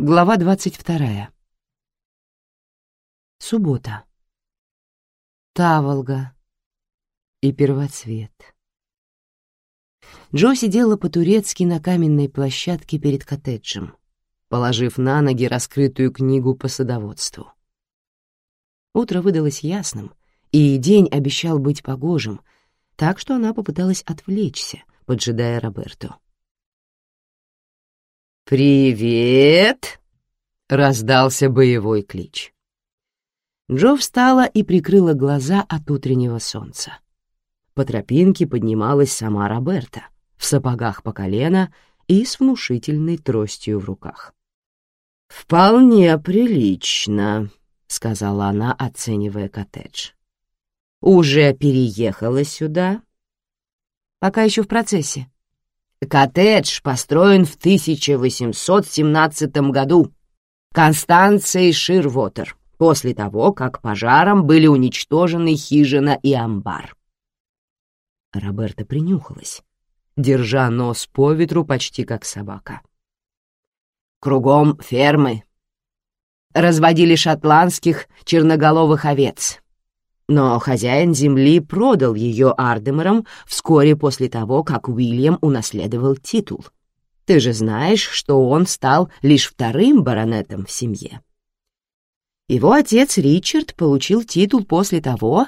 Глава двадцать вторая. Суббота. Таволга и первоцвет. Джо сидела по-турецки на каменной площадке перед коттеджем, положив на ноги раскрытую книгу по садоводству. Утро выдалось ясным, и день обещал быть погожим, так что она попыталась отвлечься, поджидая Роберту. «Привет!» — раздался боевой клич. Джо встала и прикрыла глаза от утреннего солнца. По тропинке поднималась сама Роберта, в сапогах по колено и с внушительной тростью в руках. «Вполне прилично», — сказала она, оценивая коттедж. «Уже переехала сюда?» «Пока еще в процессе», Коттедж построен в 1817 году Констанцией Ширвотер, после того, как пожаром были уничтожены хижина и амбар. Роберта принюхалась, держа нос по ветру почти как собака. Кругом фермы. Разводили шотландских черноголовых овец, но хозяин земли продал ее Ардемерам вскоре после того, как Уильям унаследовал титул. Ты же знаешь, что он стал лишь вторым баронетом в семье. Его отец Ричард получил титул после того,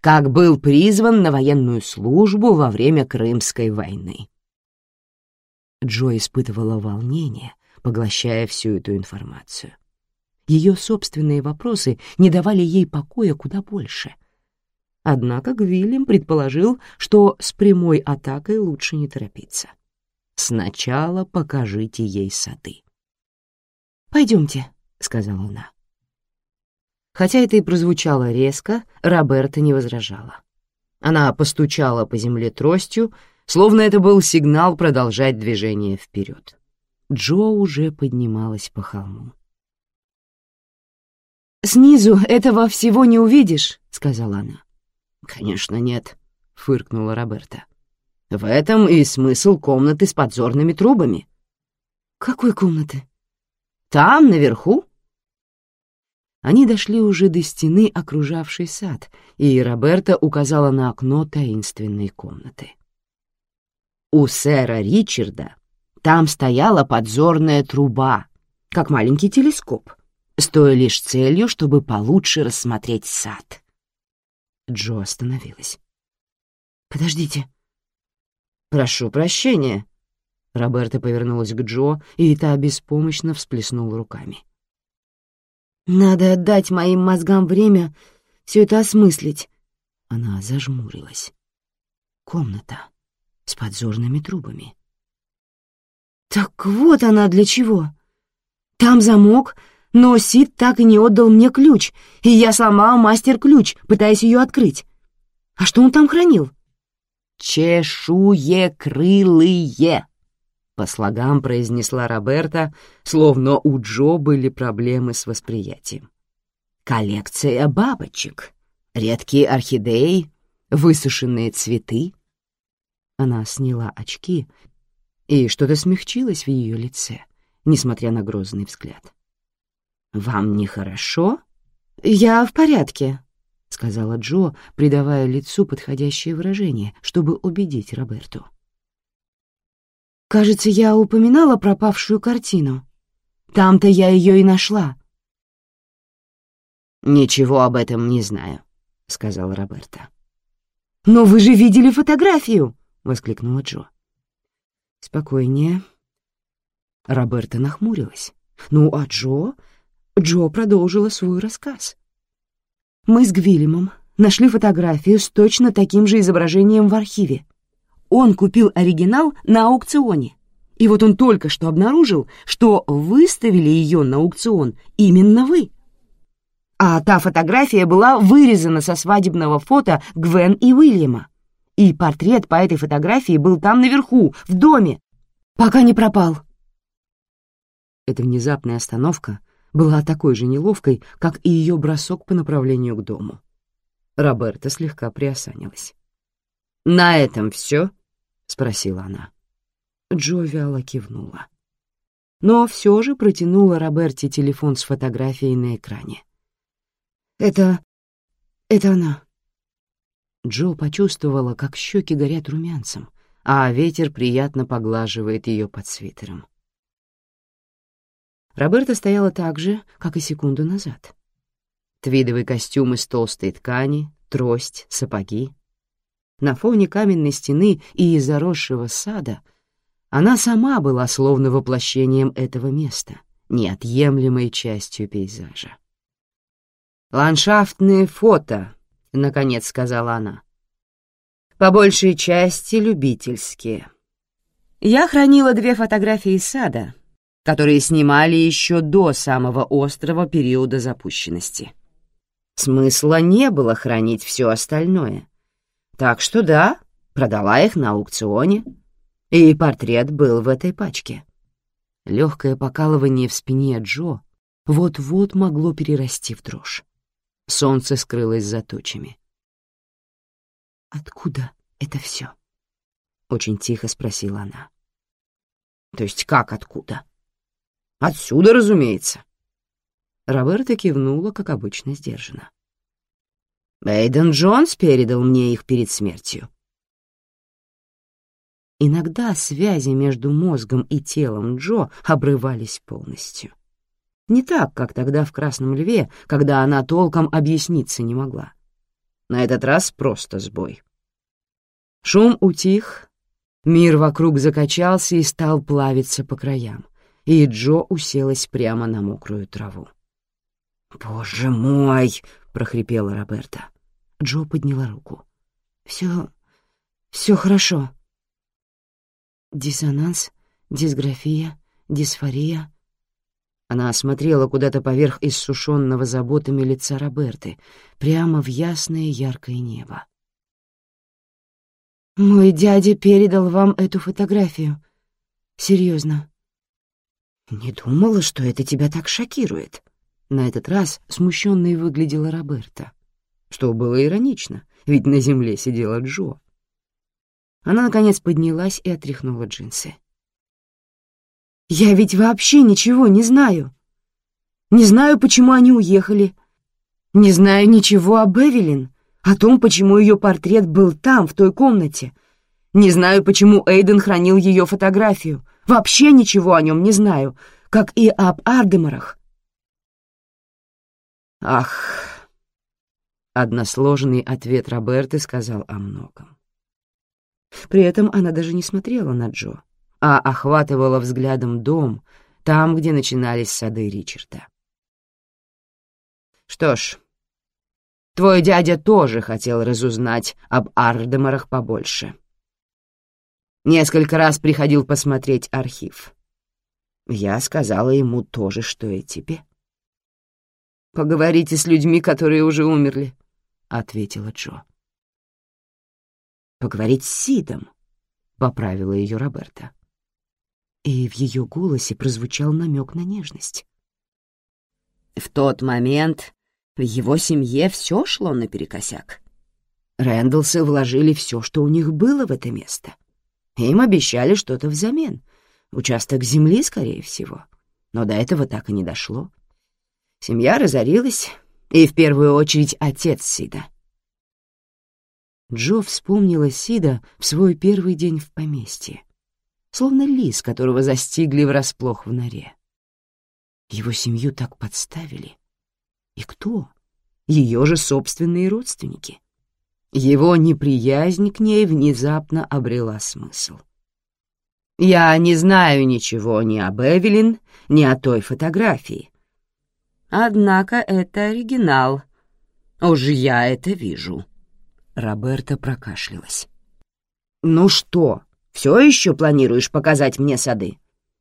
как был призван на военную службу во время Крымской войны. Джо испытывала волнение, поглощая всю эту информацию. Ее собственные вопросы не давали ей покоя куда больше. Однако Гвиллем предположил, что с прямой атакой лучше не торопиться. «Сначала покажите ей сады». «Пойдемте», — сказала она. Хотя это и прозвучало резко, Роберта не возражала. Она постучала по земле тростью, словно это был сигнал продолжать движение вперед. Джо уже поднималась по холму. «Снизу этого всего не увидишь», — сказала она. «Конечно нет», — фыркнула Роберта. «В этом и смысл комнаты с подзорными трубами». «Какой комнаты?» «Там, наверху». Они дошли уже до стены, окружавшей сад, и Роберта указала на окно таинственной комнаты. У сэра Ричарда там стояла подзорная труба, как маленький телескоп с той лишь целью, чтобы получше рассмотреть сад. Джо остановилась. «Подождите». «Прошу прощения». Роберта повернулась к Джо, и та беспомощно всплеснула руками. «Надо отдать моим мозгам время все это осмыслить». Она зажмурилась. Комната с подзорными трубами. «Так вот она для чего. Там замок, но Сид так и не отдал мне ключ, и я сломала мастер-ключ, пытаясь ее открыть. А что он там хранил? «Чешуекрылые», — по слогам произнесла Роберта, словно у Джо были проблемы с восприятием. «Коллекция бабочек, редкие орхидеи, высушенные цветы». Она сняла очки, и что-то смягчилось в ее лице, несмотря на грозный взгляд. «Вам нехорошо?» «Я в порядке», — сказала Джо, придавая лицу подходящее выражение, чтобы убедить Роберту. «Кажется, я упоминала пропавшую картину. Там-то я ее и нашла». «Ничего об этом не знаю», — сказала Роберта. «Но вы же видели фотографию!» — воскликнула Джо. «Спокойнее». Роберта нахмурилась. «Ну, а Джо Джо продолжила свой рассказ. «Мы с Гвиллемом нашли фотографию с точно таким же изображением в архиве. Он купил оригинал на аукционе. И вот он только что обнаружил, что выставили ее на аукцион именно вы. А та фотография была вырезана со свадебного фото Гвен и Уильяма. И портрет по этой фотографии был там наверху, в доме, пока не пропал. Эта внезапная остановка была такой же неловкой, как и ее бросок по направлению к дому. Роберта слегка приосанилась. «На этом все?» — спросила она. Джо вяло кивнула. но все же протянула Роберте телефон с фотографией на экране. «Это... это она». Джо почувствовала, как щеки горят румянцем, а ветер приятно поглаживает ее под свитером. Роберта стояла так же, как и секунду назад. Твидовый костюм из толстой ткани, трость, сапоги. На фоне каменной стены и заросшего сада она сама была словно воплощением этого места, неотъемлемой частью пейзажа. «Ландшафтные фото», — наконец сказала она. «По большей части любительские. Я хранила две фотографии сада, которые снимали еще до самого острого периода запущенности. Смысла не было хранить все остальное. Так что да, продала их на аукционе, и портрет был в этой пачке. Легкое покалывание в спине Джо вот-вот могло перерасти в дрожь. Солнце скрылось за тучами. «Откуда это все?» — очень тихо спросила она. «То есть как откуда?» «Отсюда, разумеется. Роберта кивнула, как обычно, сдержанно. «Эйден Джонс передал мне их перед смертью». Иногда связи между мозгом и телом Джо обрывались полностью. Не так, как тогда в «Красном льве», когда она толком объясниться не могла. На этот раз просто сбой. Шум утих, мир вокруг закачался и стал плавиться по краям, и Джо уселась прямо на мокрую траву. «Боже мой!» — прохрипела Роберта. Джо подняла руку. «Все... все хорошо». Диссонанс, дисграфия, дисфория. Она осмотрела куда-то поверх иссушенного заботами лица Роберты, прямо в ясное яркое небо. «Мой дядя передал вам эту фотографию. Серьезно». «Не думала, что это тебя так шокирует», на этот раз смущенной выглядела Роберта, что было иронично, ведь на земле сидела Джо. Она, наконец, поднялась и отряхнула джинсы. «Я ведь вообще ничего не знаю. Не знаю, почему они уехали. Не знаю ничего об Эвелин, о том, почему ее портрет был там, в той комнате. Не знаю, почему Эйден хранил ее фотографию. Вообще ничего о нем не знаю, как и об Ардемарах, «Ах!» Односложный ответ Роберты сказал о многом. При этом она даже не смотрела на Джо, а охватывала взглядом дом, там, где начинались сады Ричарда. «Что ж, твой дядя тоже хотел разузнать об Ардемарах побольше. Несколько раз приходил посмотреть архив. Я сказала ему то же, что и тебе». Поговорите с людьми, которые уже умерли», — ответила Джо. «Поговорить с Сидом», — поправила ее Роберта. И в ее голосе прозвучал намек на нежность. В тот момент в его семье все шло наперекосяк. Рэндалсы вложили все, что у них было в это место. Им обещали что-то взамен. Участок земли, скорее всего. Но до этого так и не дошло. Семья разорилась, и в первую очередь отец Сида. Джо вспомнила Сида в свой первый день в поместье, словно лис, которого застигли врасплох в норе. Его семью так подставили. И кто? Ее же собственные родственники. Его неприязнь к ней внезапно обрела смысл. «Я не знаю ничего ни об Эвелин, ни о той фотографии», Однако это оригинал. Уж я это вижу. Роберта прокашлялась. «Ну что, все еще планируешь показать мне сады?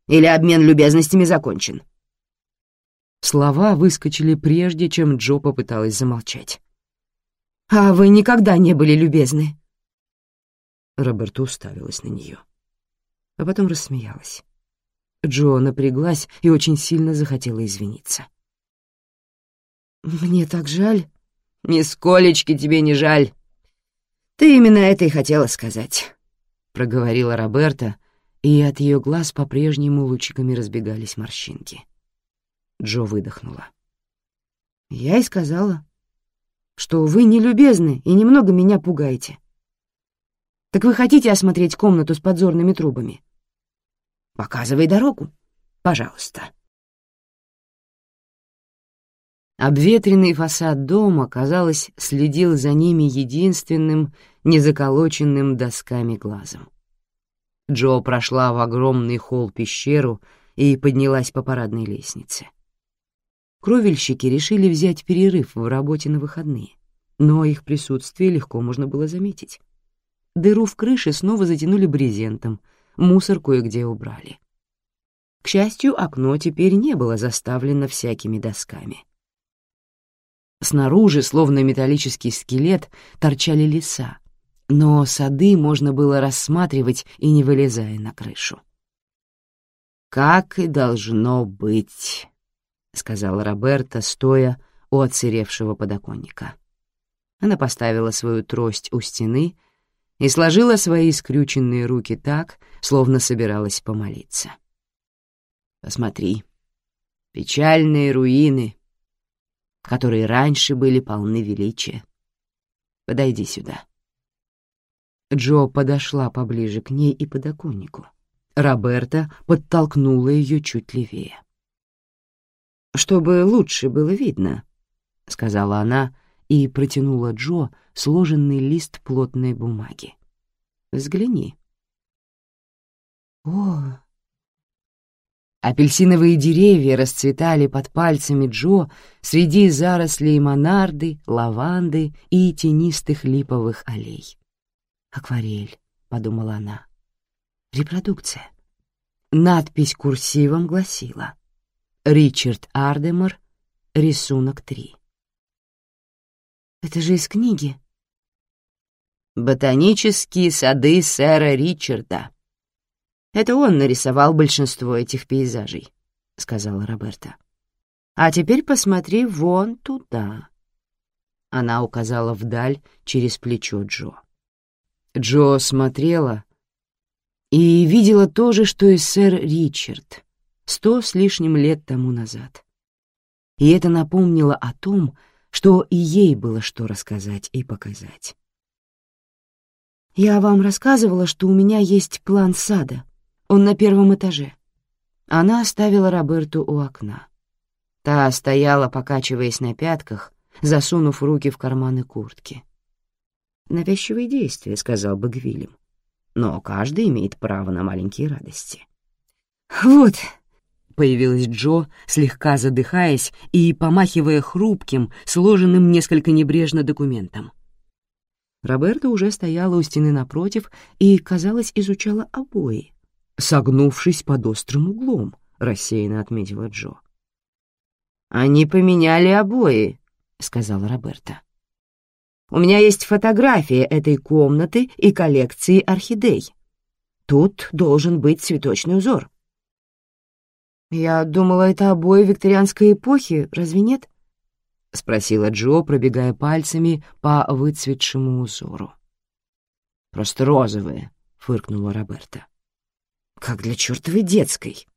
Или обмен любезностями закончен?» Слова выскочили прежде, чем Джо попыталась замолчать. «А вы никогда не были любезны?» Роберта уставилась на нее, а потом рассмеялась. Джо напряглась и очень сильно захотела извиниться. «Мне так жаль». «Нисколечки тебе не жаль. Ты именно это и хотела сказать», — проговорила Роберта, и от ее глаз по-прежнему лучиками разбегались морщинки. Джо выдохнула. «Я и сказала, что вы нелюбезны и немного меня пугаете. Так вы хотите осмотреть комнату с подзорными трубами? Показывай дорогу, пожалуйста». Обветренный фасад дома, казалось, следил за ними единственным, незаколоченным досками глазом. Джо прошла в огромный холл-пещеру и поднялась по парадной лестнице. Кровельщики решили взять перерыв в работе на выходные, но их присутствие легко можно было заметить. Дыру в крыше снова затянули брезентом, мусор кое-где убрали. К счастью, окно теперь не было заставлено всякими досками. Снаружи, словно металлический скелет, торчали леса, но сады можно было рассматривать и не вылезая на крышу. «Как и должно быть», — сказала Роберта, стоя у отсыревшего подоконника. Она поставила свою трость у стены и сложила свои скрюченные руки так, словно собиралась помолиться. «Посмотри, печальные руины, которые раньше были полны величия. Подойди сюда». Джо подошла поближе к ней и подоконнику. Роберта подтолкнула ее чуть левее. «Чтобы лучше было видно», — сказала она и протянула Джо сложенный лист плотной бумаги. «Взгляни». «О, Апельсиновые деревья расцветали под пальцами Джо среди зарослей монарды, лаванды и тенистых липовых аллей. «Акварель», — подумала она. «Репродукция». Надпись курсивом гласила «Ричард Ардемор, рисунок 3». «Это же из книги». «Ботанические сады сэра Ричарда», это он нарисовал большинство этих пейзажей», — сказала Роберта. «А теперь посмотри вон туда». Она указала вдаль через плечо Джо. Джо смотрела и видела то же, что и сэр Ричард сто с лишним лет тому назад. И это напомнило о том, что и ей было что рассказать и показать. «Я вам рассказывала, что у меня есть план сада», он на первом этаже. Она оставила Роберту у окна. Та стояла, покачиваясь на пятках, засунув руки в карманы куртки. «Навязчивые действия», — сказал бы Гвилем. «Но каждый имеет право на маленькие радости». «Вот», — появилась Джо, слегка задыхаясь и помахивая хрупким, сложенным несколько небрежно документом. Роберта уже стояла у стены напротив и, казалось, изучала обои, согнувшись под острым углом», — рассеянно отметила Джо. «Они поменяли обои», — сказала Роберта. «У меня есть фотография этой комнаты и коллекции орхидей. Тут должен быть цветочный узор». «Я думала, это обои викторианской эпохи, разве нет?» — спросила Джо, пробегая пальцами по выцветшему узору. «Просто розовые», — фыркнула Роберта. Как для чертовой детской.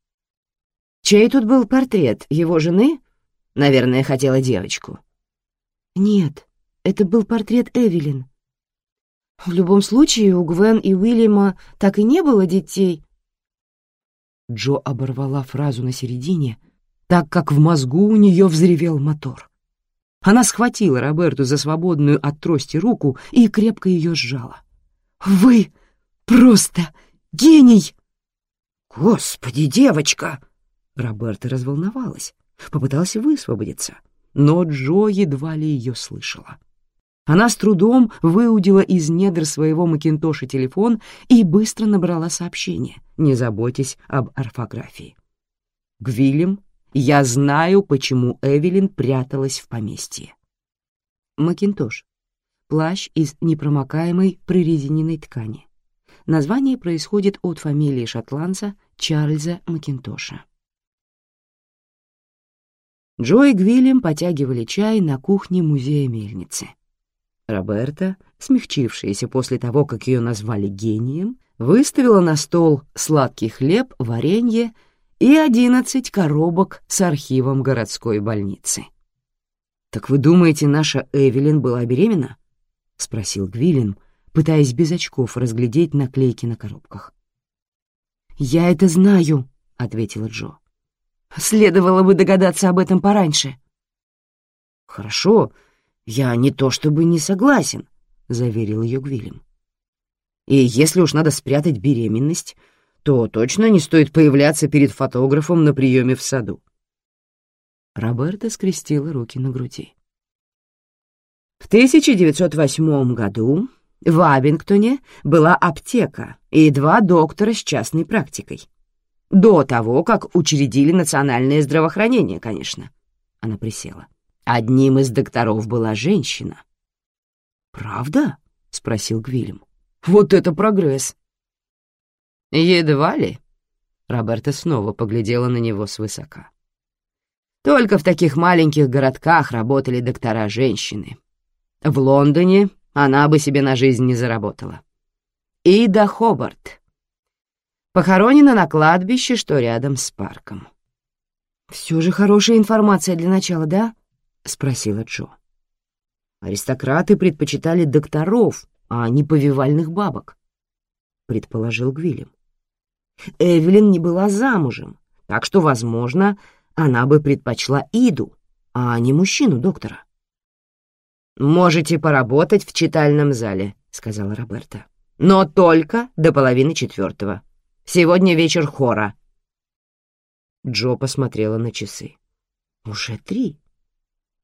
Чей тут был портрет? Его жены? Наверное, хотела девочку. Нет, это был портрет Эвелин. В любом случае, у Гвен и Уильяма так и не было детей. Джо оборвала фразу на середине, так как в мозгу у нее взревел мотор. Она схватила Роберту за свободную от трости руку и крепко ее сжала. «Вы просто гений!» «Господи, девочка!» Роберта разволновалась, попыталась высвободиться, но Джо едва ли ее слышала. Она с трудом выудила из недр своего Макинтоша телефон и быстро набрала сообщение, не заботясь об орфографии. «Гвилем, я знаю, почему Эвелин пряталась в поместье». Макинтош — плащ из непромокаемой прорезиненной ткани. Название происходит от фамилии шотландца Чарльза Макинтоша. Джо и Гвиллем потягивали чай на кухне музея мельницы. Роберта, смягчившаяся после того, как ее назвали гением, выставила на стол сладкий хлеб, варенье и одиннадцать коробок с архивом городской больницы. «Так вы думаете, наша Эвелин была беременна?» — спросил Гвилин, пытаясь без очков разглядеть наклейки на коробках. «Я это знаю», — ответила Джо. «Следовало бы догадаться об этом пораньше». «Хорошо, я не то чтобы не согласен», — заверил ее Гвилем. «И если уж надо спрятать беременность, то точно не стоит появляться перед фотографом на приеме в саду». Роберта скрестила руки на груди. В 1908 году в Абингтоне была аптека и два доктора с частной практикой. До того, как учредили национальное здравоохранение, конечно. Она присела. Одним из докторов была женщина. «Правда?» — спросил Гвильям. «Вот это прогресс!» «Едва ли?» Роберта снова поглядела на него свысока. «Только в таких маленьких городках работали доктора-женщины. В Лондоне она бы себе на жизнь не заработала. Ида Хобарт. Похоронена на кладбище, что рядом с парком. «Все же хорошая информация для начала, да?» — спросила Джо. «Аристократы предпочитали докторов, а не повивальных бабок», — предположил Гвилем. Эвелин не была замужем, так что, возможно, она бы предпочла Иду, а не мужчину-доктора. «Можете поработать в читальном зале», — сказала Роберта. «Но только до половины четвертого. Сегодня вечер хора». Джо посмотрела на часы. «Уже три.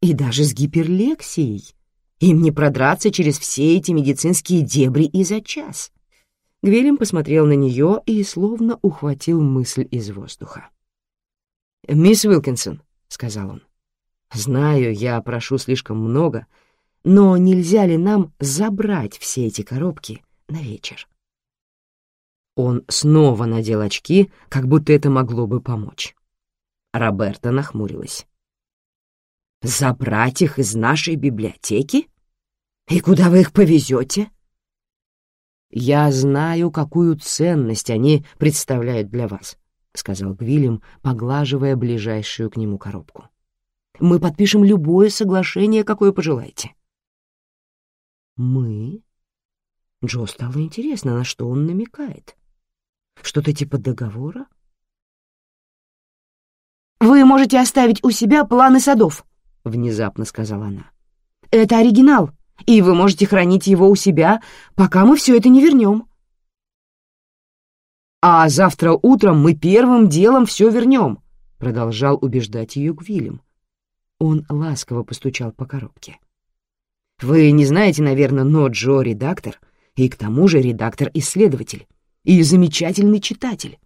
И даже с гиперлексией. Им не продраться через все эти медицинские дебри и за час». Гвелем посмотрел на нее и словно ухватил мысль из воздуха. «Мисс Уилкинсон», — сказал он, — «знаю, я прошу слишком много, — но нельзя ли нам забрать все эти коробки на вечер? Он снова надел очки, как будто это могло бы помочь. Роберта нахмурилась. «Забрать их из нашей библиотеки? И куда вы их повезете?» «Я знаю, какую ценность они представляют для вас», — сказал Гвилем, поглаживая ближайшую к нему коробку. «Мы подпишем любое соглашение, какое пожелаете. «Мы?» Джо стало интересно, на что он намекает. Что-то типа договора? «Вы можете оставить у себя планы садов», — внезапно сказала она. «Это оригинал, и вы можете хранить его у себя, пока мы все это не вернем». «А завтра утром мы первым делом все вернем», — продолжал убеждать ее Гвилем. Он ласково постучал по коробке. Вы не знаете, наверное, но Джо — редактор, и к тому же редактор-исследователь, и замечательный читатель.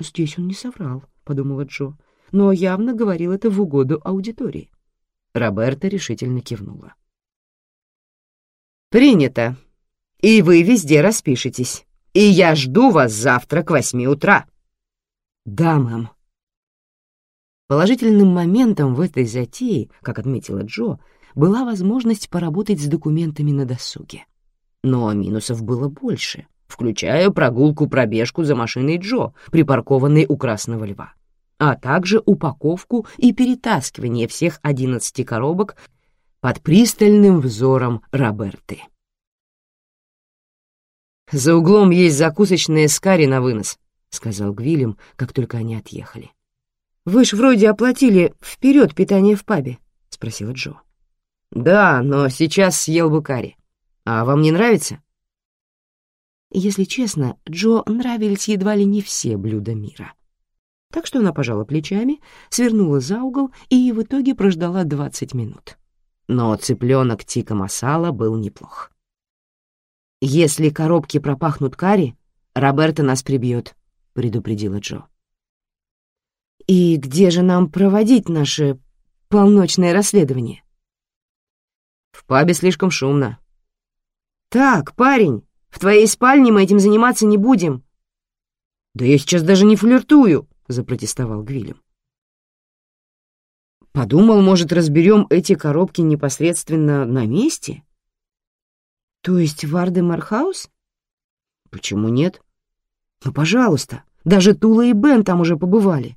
«Здесь он не соврал», — подумала Джо, но явно говорил это в угоду аудитории. Роберта решительно кивнула. «Принято. И вы везде распишетесь. И я жду вас завтра к восьми утра». «Да, мэм». Положительным моментом в этой затее, как отметила Джо, — была возможность поработать с документами на досуге. Но минусов было больше, включая прогулку-пробежку за машиной Джо, припаркованной у Красного Льва, а также упаковку и перетаскивание всех одиннадцати коробок под пристальным взором Роберты. «За углом есть закусочная скари на вынос», — сказал Гвилем, как только они отъехали. «Вы ж вроде оплатили вперед питание в пабе», — спросила Джо. «Да, но сейчас съел бы карри. А вам не нравится?» Если честно, Джо нравились едва ли не все блюда мира. Так что она пожала плечами, свернула за угол и в итоге прождала 20 минут. Но цыпленок тика масала был неплох. «Если коробки пропахнут карри, Роберта нас прибьет», — предупредила Джо. «И где же нам проводить наше полночное расследование?» В пабе слишком шумно. Так, парень, в твоей спальне мы этим заниматься не будем. Да я сейчас даже не флиртую, запротестовал Гвилем. Подумал, может, разберем эти коробки непосредственно на месте? То есть в Ардемархаус? Почему нет? Ну, пожалуйста, даже Тула и Бен там уже побывали.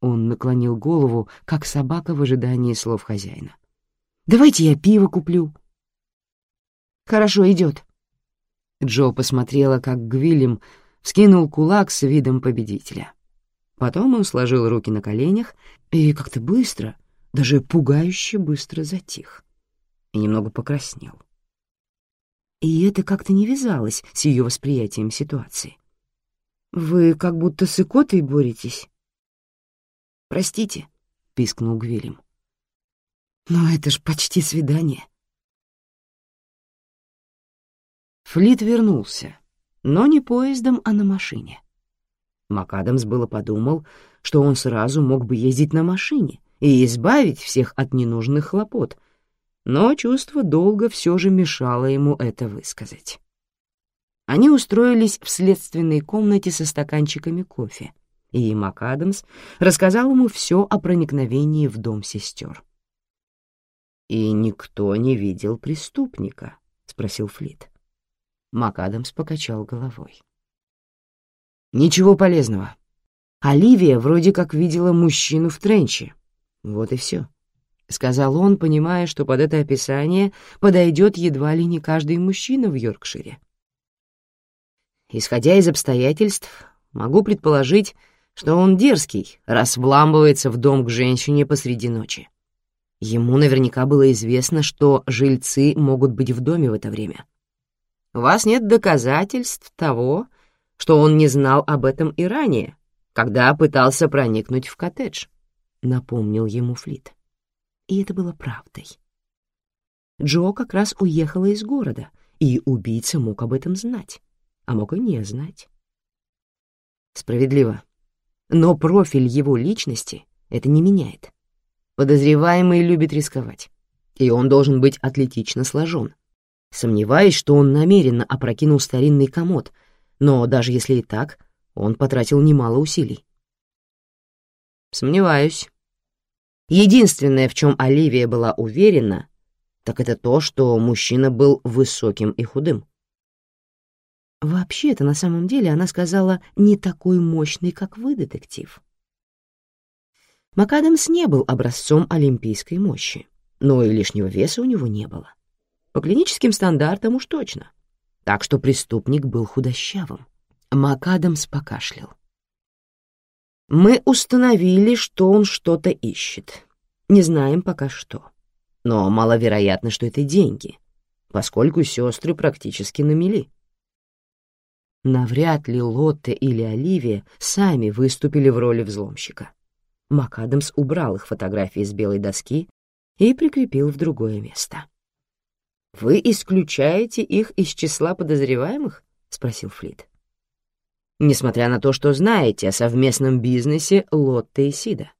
Он наклонил голову, как собака в ожидании слов хозяина. Давайте я пиво куплю. Хорошо, идет. Джо посмотрела, как Гвилем вскинул кулак с видом победителя. Потом он сложил руки на коленях и как-то быстро, даже пугающе быстро затих и немного покраснел. И это как-то не вязалось с ее восприятием ситуации. «Вы как будто с икотой боретесь?» «Простите», — пискнул Гвилем. «Но это ж почти свидание». Флит вернулся, но не поездом, а на машине. МакАдамс было подумал, что он сразу мог бы ездить на машине и избавить всех от ненужных хлопот, но чувство долга все же мешало ему это высказать. Они устроились в следственной комнате со стаканчиками кофе, и МакАдамс рассказал ему все о проникновении в дом сестер. «И никто не видел преступника?» — спросил Флит. МакАдамс покачал головой. «Ничего полезного. Оливия вроде как видела мужчину в тренче. Вот и все», — сказал он, понимая, что под это описание подойдет едва ли не каждый мужчина в Йоркшире. Исходя из обстоятельств, могу предположить, что он дерзкий, раз вламывается в дом к женщине посреди ночи. Ему наверняка было известно, что жильцы могут быть в доме в это время. У вас нет доказательств того, что он не знал об этом и ранее, когда пытался проникнуть в коттедж», — напомнил ему Флит. И это было правдой. Джо как раз уехала из города, и убийца мог об этом знать, а мог и не знать. Справедливо. Но профиль его личности это не меняет. Подозреваемый любит рисковать, и он должен быть атлетично сложен, Сомневаюсь, что он намеренно опрокинул старинный комод, но даже если и так, он потратил немало усилий. Сомневаюсь. Единственное, в чем Оливия была уверена, так это то, что мужчина был высоким и худым. Вообще-то, на самом деле, она сказала, не такой мощный, как вы, детектив. МакАдамс не был образцом олимпийской мощи, но и лишнего веса у него не было. По клиническим стандартам уж точно. Так что преступник был худощавым. МакАдамс покашлял. Мы установили, что он что-то ищет. Не знаем пока что. Но маловероятно, что это деньги, поскольку сестры практически на. Навряд ли Лотте или Оливия сами выступили в роли взломщика. МакАдамс убрал их фотографии с белой доски и прикрепил в другое место. «Вы исключаете их из числа подозреваемых?» — спросил Флит. «Несмотря на то, что знаете о совместном бизнесе Лотте и Сида».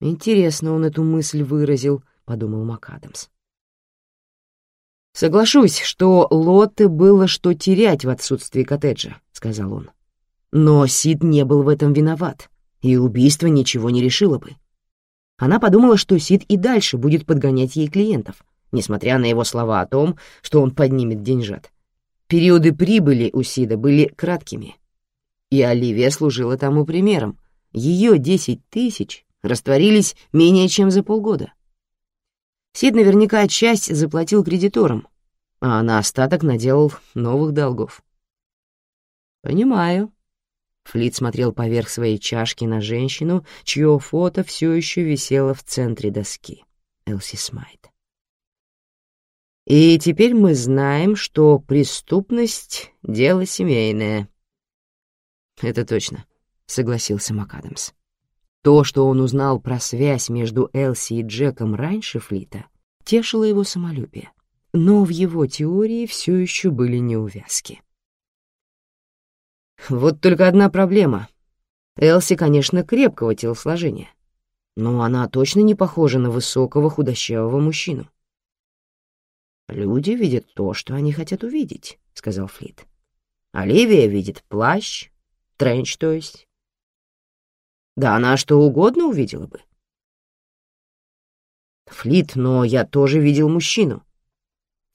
«Интересно он эту мысль выразил», — подумал МакАдамс. «Соглашусь, что Лотте было что терять в отсутствии коттеджа», — сказал он. «Но Сид не был в этом виноват, и убийство ничего не решило бы. Она подумала, что Сид и дальше будет подгонять ей клиентов, несмотря на его слова о том, что он поднимет деньжат. Периоды прибыли у Сида были краткими. И Оливия служила тому примером. Ее десять тысяч растворились менее чем за полгода. Сид наверняка часть заплатил кредиторам, а на остаток наделал новых долгов. «Понимаю», Флит смотрел поверх своей чашки на женщину, чье фото все еще висело в центре доски. Элси Смайт. И теперь мы знаем, что преступность — дело семейное. Это точно, — согласился МакАдамс. То, что он узнал про связь между Элси и Джеком раньше Флита, тешило его самолюбие. Но в его теории все еще были неувязки. Вот только одна проблема. Элси, конечно, крепкого телосложения, но она точно не похожа на высокого худощавого мужчину. «Люди видят то, что они хотят увидеть», — сказал Флит. «Оливия видит плащ, тренч, то есть. Да она что угодно увидела бы». «Флит, но я тоже видел мужчину,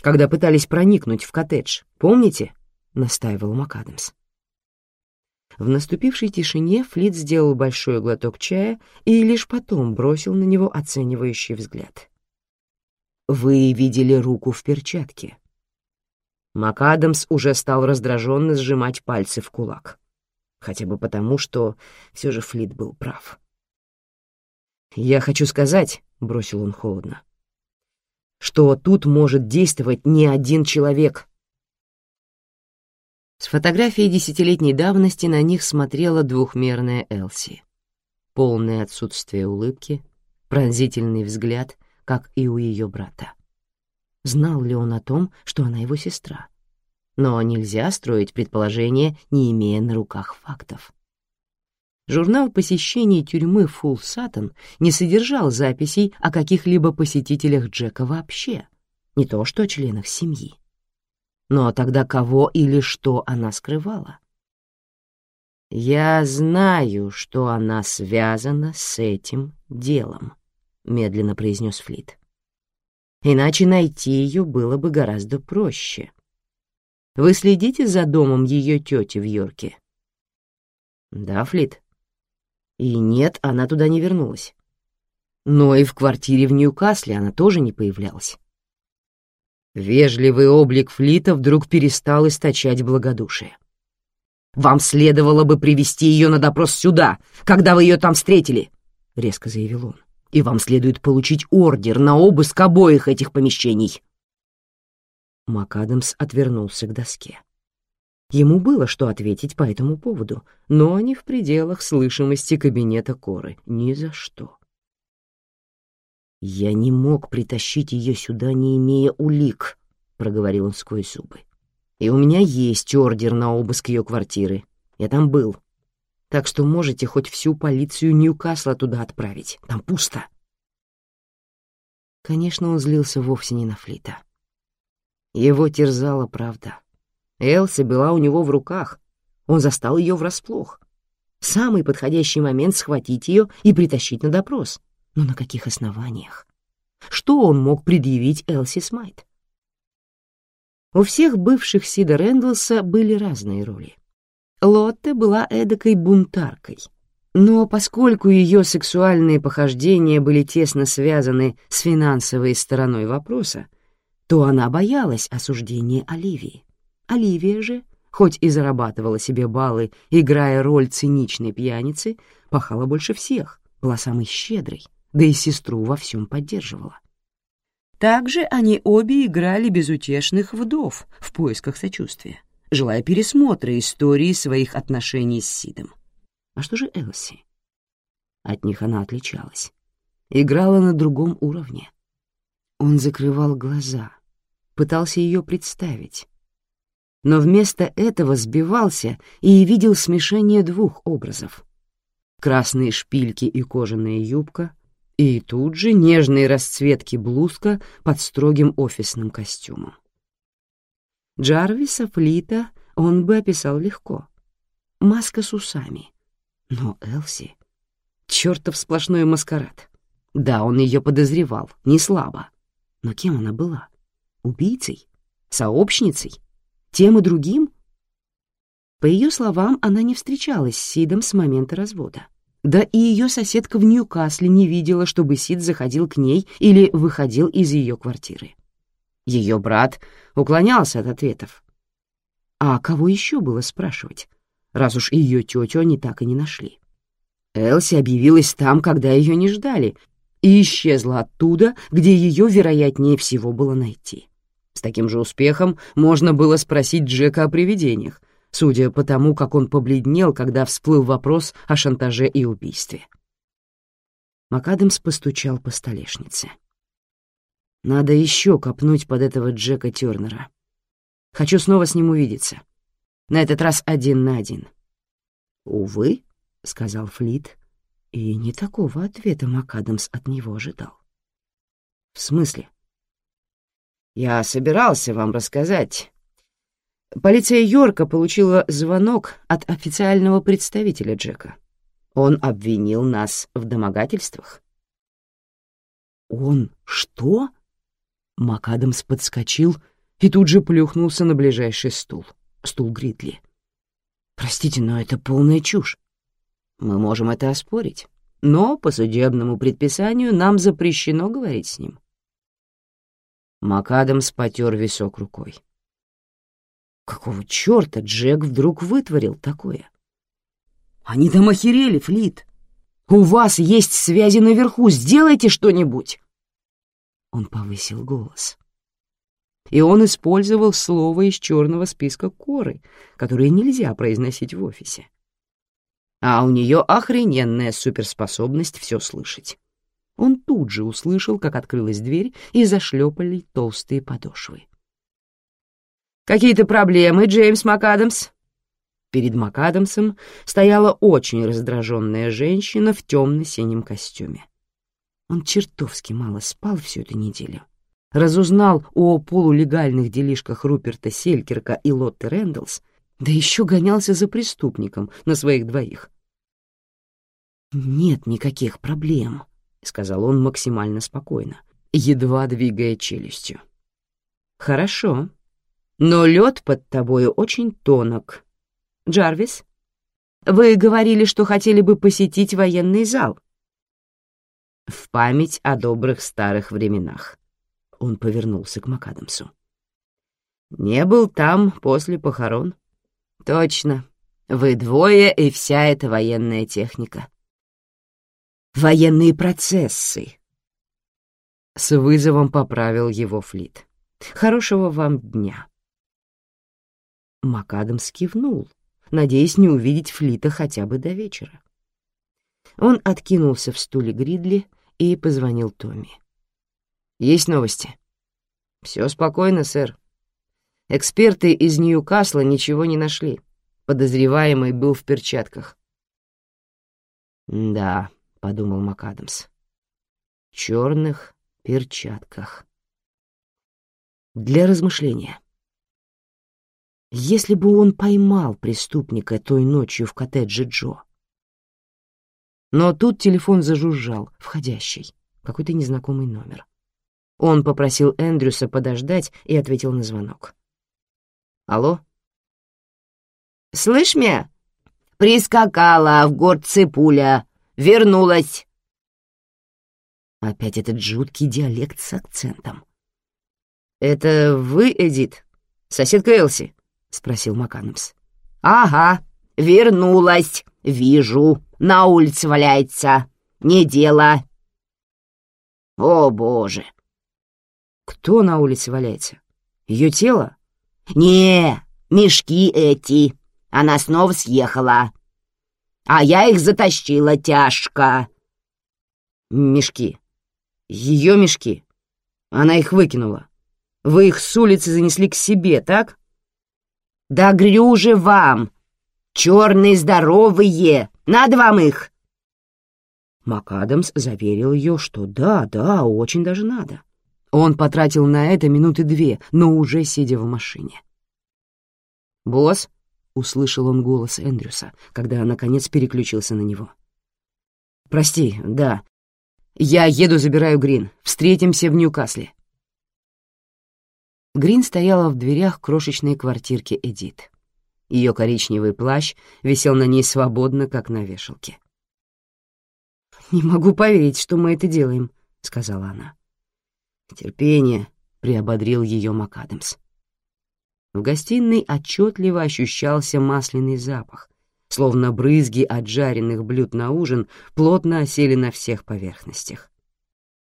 когда пытались проникнуть в коттедж», Помните?» — настаивал МакАдамс. В наступившей тишине Флит сделал большой глоток чая и лишь потом бросил на него оценивающий взгляд. «Вы видели руку в перчатке». МакАдамс уже стал раздраженно сжимать пальцы в кулак. Хотя бы потому, что все же Флит был прав. «Я хочу сказать», — бросил он холодно, «что тут может действовать не один человек, с фотографией десятилетней давности на них смотрела двухмерная Элси. Полное отсутствие улыбки, пронзительный взгляд, как и у ее брата. Знал ли он о том, что она его сестра? Но нельзя строить предположение, не имея на руках фактов. Журнал посещений тюрьмы Фулл Саттон не содержал записей о каких-либо посетителях Джека вообще, не то что о членах семьи. Но тогда кого или что она скрывала? «Я знаю, что она связана с этим делом», — медленно произнес Флит. «Иначе найти ее было бы гораздо проще. Вы следите за домом ее тети в Йорке?» «Да, Флит». «И нет, она туда не вернулась. Но и в квартире в Ньюкасле она тоже не появлялась. Вежливый облик Флита вдруг перестал источать благодушие. «Вам следовало бы привести ее на допрос сюда, когда вы ее там встретили», — резко заявил он. «И вам следует получить ордер на обыск обоих этих помещений». МакАдамс отвернулся к доске. Ему было что ответить по этому поводу, но не в пределах слышимости кабинета Коры, ни за что. «Я не мог притащить ее сюда, не имея улик», — проговорил он сквозь зубы. «И у меня есть ордер на обыск ее квартиры. Я там был. Так что можете хоть всю полицию Ньюкасла туда отправить. Там пусто». Конечно, он злился вовсе не на Флита. Его терзала правда. Элси была у него в руках. Он застал ее врасплох. Самый подходящий момент схватить ее и притащить на допрос — но на каких основаниях? Что он мог предъявить Элси Смайт? У всех бывших Сида Рэндалса были разные роли. Лотте была эдакой бунтаркой, но поскольку ее сексуальные похождения были тесно связаны с финансовой стороной вопроса, то она боялась осуждения Оливии. Оливия же, хоть и зарабатывала себе баллы, играя роль циничной пьяницы, пахала больше всех, была самой щедрой да и сестру во всем поддерживала. Также они обе играли безутешных вдов в поисках сочувствия, желая пересмотра истории своих отношений с Сидом. А что же Элси? От них она отличалась. Играла на другом уровне. Он закрывал глаза, пытался ее представить, но вместо этого сбивался и видел смешение двух образов. Красные шпильки и кожаная юбка — и тут же нежные расцветки блузка под строгим офисным костюмом. Джарвиса Флита он бы описал легко. Маска с усами. Но Элси... Чёртов сплошной маскарад. Да, он ее подозревал, не слабо. Но кем она была? Убийцей? Сообщницей? Тем и другим? По ее словам, она не встречалась с Сидом с момента развода. Да и ее соседка в Ньюкасле не видела, чтобы Сид заходил к ней или выходил из ее квартиры. Ее брат уклонялся от ответов. А кого еще было спрашивать, раз уж ее тетю они так и не нашли? Элси объявилась там, когда ее не ждали, и исчезла оттуда, где ее, вероятнее всего, было найти. С таким же успехом можно было спросить Джека о привидениях, судя по тому, как он побледнел, когда всплыл вопрос о шантаже и убийстве. МакАдамс постучал по столешнице. «Надо еще копнуть под этого Джека Тернера. Хочу снова с ним увидеться. На этот раз один на один». «Увы», — сказал Флит, и не такого ответа МакАдамс от него ожидал. «В смысле?» «Я собирался вам рассказать, Полиция Йорка получила звонок от официального представителя Джека. Он обвинил нас в домогательствах. «Он что?» МакАдамс подскочил и тут же плюхнулся на ближайший стул, стул Гридли. «Простите, но это полная чушь. Мы можем это оспорить, но по судебному предписанию нам запрещено говорить с ним». МакАдамс потер висок рукой. Какого черта Джек вдруг вытворил такое? Они там охерели, Флит. У вас есть связи наверху, сделайте что-нибудь. Он повысил голос. И он использовал слово из черного списка коры, которое нельзя произносить в офисе. А у нее охрененная суперспособность все слышать. Он тут же услышал, как открылась дверь и зашлепали толстые подошвы. «Какие-то проблемы, Джеймс МакАдамс?» Перед МакАдамсом стояла очень раздраженная женщина в темно-синем костюме. Он чертовски мало спал всю эту неделю. Разузнал о полулегальных делишках Руперта Селькерка и Лотты Рэндаллс, да еще гонялся за преступником на своих двоих. «Нет никаких проблем», — сказал он максимально спокойно, едва двигая челюстью. «Хорошо», но лед под тобою очень тонок. Джарвис, вы говорили, что хотели бы посетить военный зал. В память о добрых старых временах. Он повернулся к МакАдамсу. Не был там после похорон. Точно. Вы двое и вся эта военная техника. Военные процессы. С вызовом поправил его Флит. Хорошего вам дня. МакАдамс кивнул, надеясь не увидеть Флита хотя бы до вечера. Он откинулся в стуле Гридли и позвонил Томми. «Есть новости?» «Все спокойно, сэр. Эксперты из Ньюкасла ничего не нашли. Подозреваемый был в перчатках». «Да», — подумал МакАдамс, — «черных перчатках». Для размышления. Если бы он поймал преступника той ночью в коттедже Джо. Но тут телефон зажужжал, входящий, какой-то незнакомый номер. Он попросил Эндрюса подождать и ответил на звонок. «Алло?» «Слышь меня? Прискакала в город Ципуля, вернулась». Опять этот жуткий диалект с акцентом. «Это вы, Эдит? Соседка Элси?» — спросил МакАдамс. «Ага, вернулась. Вижу, на улице валяется. Не дело». «О, боже!» «Кто на улице валяется? Ее тело?» «Не, мешки эти. Она снова съехала. А я их затащила тяжко». «Мешки. Ее мешки. Она их выкинула. Вы их с улицы занесли к себе, так?» Да грю же вам! Черные здоровые! Надо вам их!» МакАдамс заверил ее, что да, да, очень даже надо. Он потратил на это минуты две, но уже сидя в машине. «Босс?» — услышал он голос Эндрюса, когда, наконец, переключился на него. «Прости, да. Я еду, забираю Грин. Встретимся в Ньюкасле». Грин стояла в дверях крошечной квартирки Эдит. Ее коричневый плащ висел на ней свободно, как на вешалке. «Не могу поверить, что мы это делаем», — сказала она. «Терпение», — приободрил ее МакАдамс. В гостиной отчетливо ощущался масляный запах, словно брызги от жареных блюд на ужин плотно осели на всех поверхностях.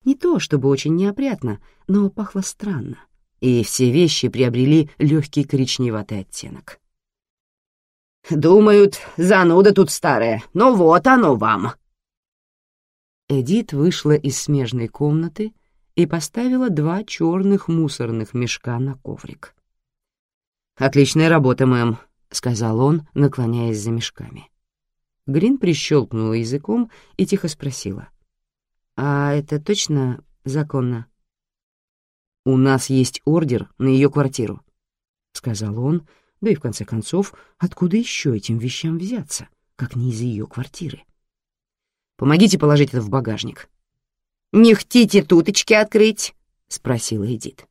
Не то чтобы очень неопрятно, но пахло странно и все вещи приобрели легкий коричневатый оттенок. «Думают, зануда тут старая, но вот оно вам!» Эдит вышла из смежной комнаты и поставила два черных мусорных мешка на коврик. «Отличная работа, мэм», — сказал он, наклоняясь за мешками. Грин прищелкнула языком и тихо спросила. «А это точно законно?» «У нас есть ордер на ее квартиру», — сказал он, да и в конце концов, откуда еще этим вещам взяться, как не из ее квартиры? «Помогите положить это в багажник». «Не хотите туточки открыть?» — спросила Эдит.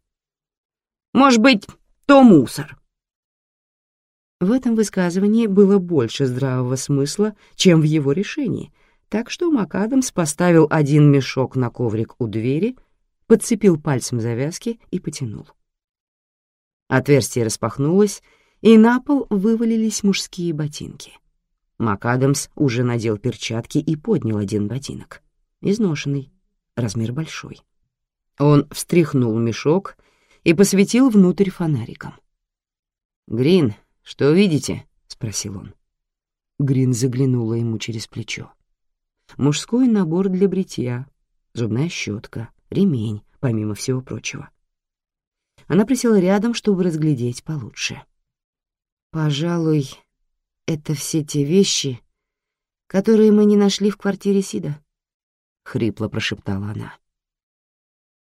Может быть, то мусор». В этом высказывании было больше здравого смысла, чем в его решении, так что МакАдамс поставил один мешок на коврик у двери, подцепил пальцем завязки и потянул. Отверстие распахнулось, и на пол вывалились мужские ботинки. МакАдамс уже надел перчатки и поднял один ботинок. Изношенный, размер большой. Он встряхнул мешок и посветил внутрь фонариком. «Грин, что видите?» — спросил он. Грин заглянула ему через плечо. Мужской набор для бритья, зубная щетка, ремень, помимо всего прочего. Она присела рядом, чтобы разглядеть получше. «Пожалуй, это все те вещи, которые мы не нашли в квартире Сида», — хрипло прошептала она.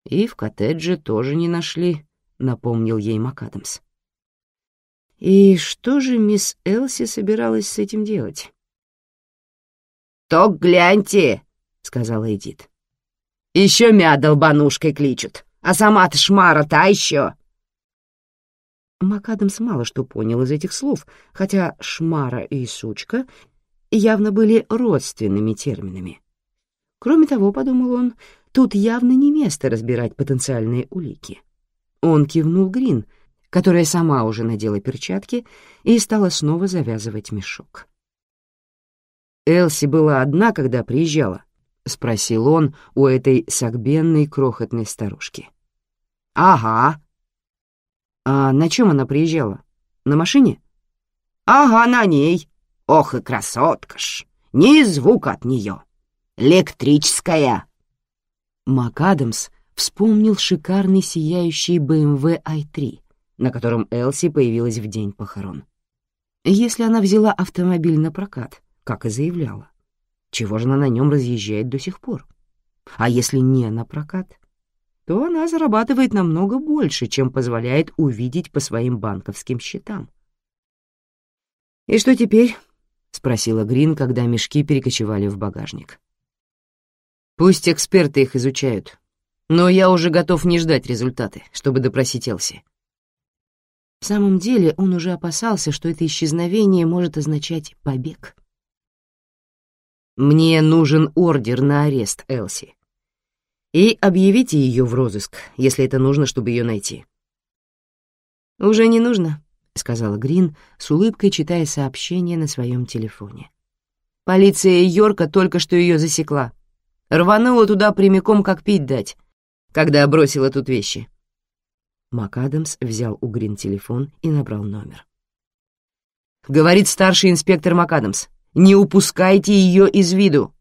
«И в коттедже тоже не нашли», — напомнил ей МакАдамс. И что же мисс Элси собиралась с этим делать? «Ток гляньте», — сказала Эдит. «Еще мя долбанушкой кличут, а сама-то шмара та еще». МакАдамс мало что понял из этих слов, хотя «шмара» и «сучка» явно были родственными терминами. Кроме того, подумал он, тут явно не место разбирать потенциальные улики. Он кивнул Грин — которая сама уже надела перчатки и стала снова завязывать мешок. «Элси была одна, когда приезжала?» — спросил он у этой согбенной крохотной старушки. «Ага». «А на чем она приезжала? На машине?» «Ага, на ней. Ох и красотка ж! Ни звука от нее. Электрическая». МакАдамс вспомнил шикарный сияющий BMW i3, на котором Элси появилась в день похорон. Если она взяла автомобиль на прокат, как и заявляла, чего же она на нем разъезжает до сих пор? А если не на прокат, то она зарабатывает намного больше, чем позволяет увидеть по своим банковским счетам. «И что теперь?» — спросила Грин, когда мешки перекочевали в багажник. «Пусть эксперты их изучают, но я уже готов не ждать результаты, чтобы допросить Элси. В самом деле он уже опасался, что это исчезновение может означать побег. «Мне нужен ордер на арест Элси. И объявите ее в розыск, если это нужно, чтобы ее найти». «Уже не нужно», — сказала Грин, с улыбкой читая сообщение на своем телефоне. «Полиция Йорка только что ее засекла. Рванула туда прямиком, как пить дать, когда бросила тут вещи. МакАдамс взял у Грин телефон и набрал номер. «Говорит старший инспектор МакАдамс, не упускайте ее из виду!»